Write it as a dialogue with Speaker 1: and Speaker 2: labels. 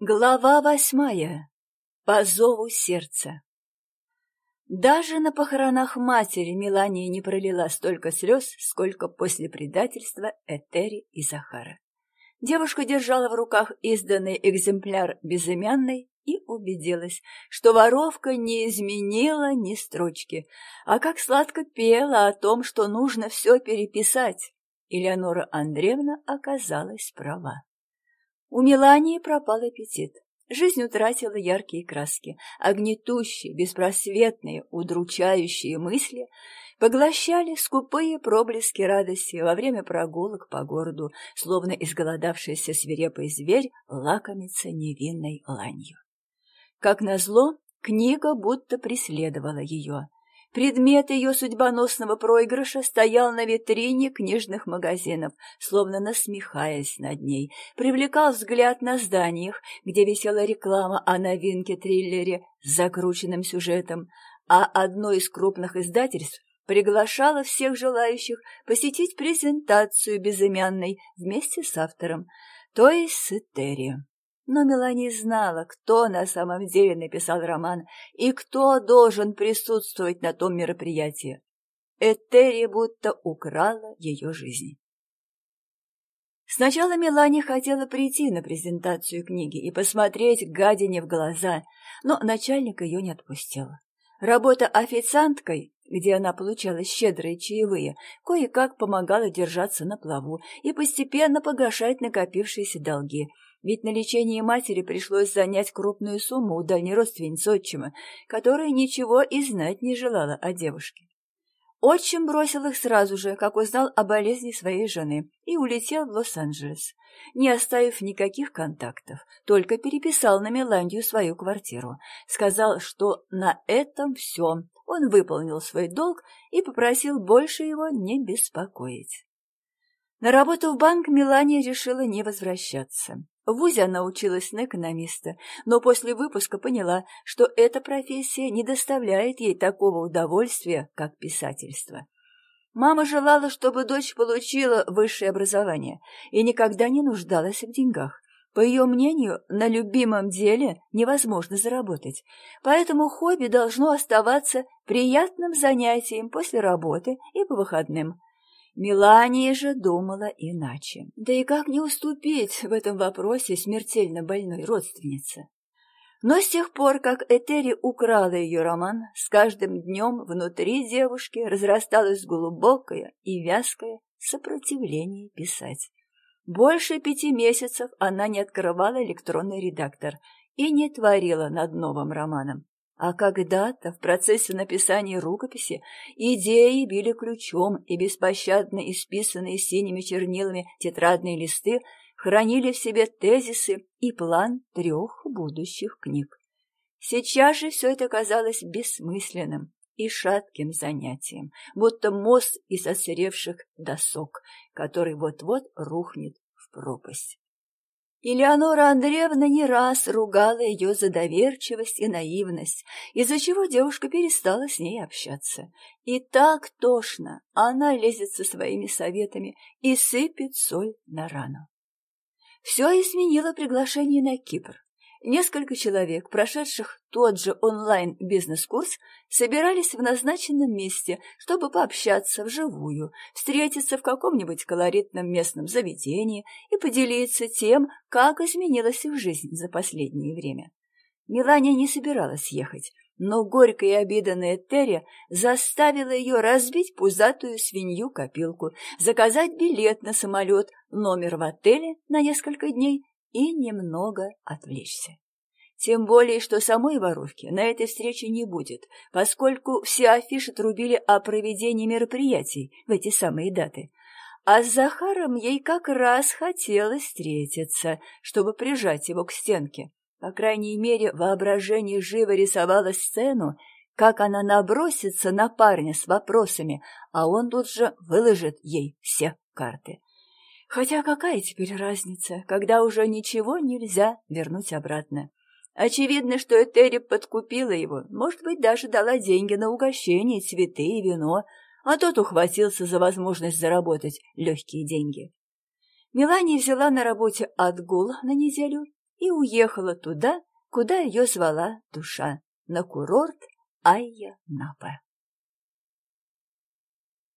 Speaker 1: Глава восьмая. По зову сердца. Даже на похоронах матери Мелания не пролила столько слез, сколько после предательства Этери и Захара. Девушка держала в руках изданный экземпляр безымянной и убедилась, что воровка не изменила ни строчки, а как сладко пела о том, что нужно все переписать. Элеонора Андреевна оказалась права. У Мелании пропал аппетит. Жизнь утратила яркие краски, а гнетущие, беспросветные, удручающие мысли поглощали скупые проблески радости во время прогулок по городу, словно изголодавшийся свирепый зверь лакомится невинной ланью. Как назло, книга будто преследовала ее. Предмет ее судьбоносного проигрыша стоял на витрине книжных магазинов, словно насмехаясь над ней, привлекал взгляд на зданиях, где висела реклама о новинке-триллере с закрученным сюжетом, а одно из крупных издательств приглашало всех желающих посетить презентацию безымянной вместе с автором, то есть с Этерием. Но Мелани знала, кто на самом деле написал роман и кто должен присутствовать на том мероприятии. Этери будто украла ее жизнь. Сначала Мелани хотела прийти на презентацию книги и посмотреть гадине в глаза, но начальник ее не отпустил. Работа официанткой, где она получала щедрые чаевые, кое-как помогала держаться на плаву и постепенно погашать накопившиеся долги – ведь на лечение матери пришлось занять крупную сумму у дальней родственницы отчима, которая ничего и знать не желала о девушке. Отчим бросил их сразу же, как узнал о болезни своей жены, и улетел в Лос-Анджелес, не оставив никаких контактов, только переписал на Меландию свою квартиру. Сказал, что на этом все, он выполнил свой долг и попросил больше его не беспокоить. На работу в банк Мелания решила не возвращаться. В ВУЗе она училась на экономиста, но после выпуска поняла, что эта профессия не доставляет ей такого удовольствия, как писательство. Мама желала, чтобы дочь получила высшее образование и никогда не нуждалась в деньгах. По ее мнению, на любимом деле невозможно заработать, поэтому хобби должно оставаться приятным занятием после работы и по выходным. Мелания же думала иначе. Да и как не уступить в этом вопросе смертельно больной родственнице? Но с тех пор, как Этери украла ее роман, с каждым днем внутри девушки разрасталось глубокое и вязкое сопротивление писать. Больше пяти месяцев она не открывала электронный редактор и не творила над новым романом. А когда-то в процессе написания рукописи идеи били ключом, и беспощадно исписанные синими чернилами тетрадные листы хранили в себе тезисы и план трех будущих книг. Сейчас же все это казалось бессмысленным и шатким занятием, будто мост из отсыревших досок, который вот-вот рухнет в пропасть. Элеонора Андреевна не раз ругала ее за доверчивость и наивность, из-за чего девушка перестала с ней общаться. И так тошно она лезет со своими советами и сыпет соль на рану. Все изменило приглашение на Кипр. Несколько человек, прошедших тот же онлайн-бизнес-курс, собирались в назначенном месте, чтобы пообщаться вживую, встретиться в каком-нибудь колоритном местном заведении и поделиться тем, как изменилась их жизнь за последнее время. Мелания не собиралась ехать, но горькая и обиданная Терри заставила ее разбить пузатую свинью-копилку, заказать билет на самолет, номер в отеле на несколько дней и немного отвлечься. Тем более, что самой воровки на этой встрече не будет, поскольку все афиши трубили о проведении мероприятий в эти самые даты. А с Захаром ей как раз хотелось встретиться, чтобы прижать его к стенке. По крайней мере, воображение живо рисовало сцену, как она набросится на парня с вопросами, а он тут же выложит ей все карты. Хотя какая теперь разница, когда уже ничего нельзя вернуть обратно? Очевидно, что Этери подкупила его, может быть, даже дала деньги на угощение, цветы и вино, а тот ухватился за возможность заработать легкие деньги. Мелания взяла на работе отгул на неделю и уехала туда, куда ее звала душа, на курорт Айя-Напа.